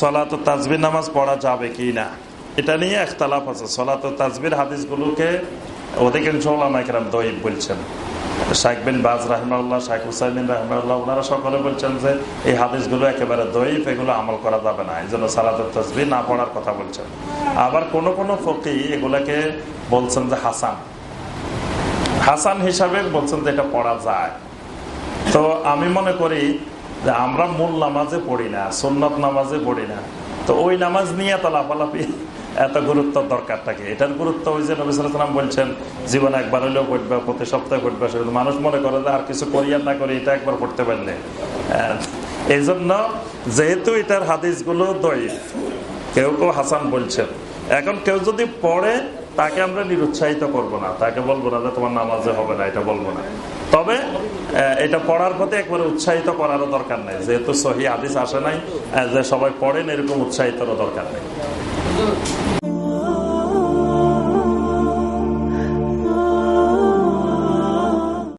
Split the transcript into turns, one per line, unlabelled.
সলাত তাজবির নামাজ পড়া যাবে কি না? এটা নিয়ে একতলাফ আছে। সলাত তাজবির হাদিসগুলোকে অধিকাংশ ওলামাইকরাম দইব বলছেন। বিন বাজ রাহমাল্লাহ শাইখ হুসাইন রাহমাল্লাহ ওনারা সকলে বলছেন যে এই হাদিসগুলো একেবারে দইফ এগুলো আমল করা যাবে না। এই জন্য সালাত তসবি না পড়ার কথা বলছেন। আবার কোন কোন ফকি এগুলাকে বলছেন যে হাসান। হাসান হিসাবে বলছেন যে এটা পড়া যায়। তো আমি মনে করি আমরা মূল নামাজে পড়ি না, সুন্নত নামাজে পড়ি না। তো ওই নামাজ নিয়ে এত লাফালাফি এত গুরুত্ব দরকার থাকে। এটার গুরুত্ব ওই যে নবিসাম বলছেন, জীবনে একবার হলেও পড়বে প্রতি সপ্তাহে পড়বে সেগুলো মানুষ মনে করে যে আর কিছু করি আর না করি, এটা একবার পড়তে পারলে। এই জন্য যেহেতু এটার হাদিসগুলো দই কেউ কেউ হাসান বলছেন। এখন কেউ যদি পড়ে তাকে আমরা নিরুৎসাহিত করব না। তাকে বলব না যে তোমার নামাজে হবে না, এটা বলব না। তবে এটা পড়ার পথে একবারে উৎসাহিত করারও দরকার নাই। যেহেতু সহি আদিস আসে নাই যে সবাই পড়েন এরকম উৎসাহিতরও দরকার নেই।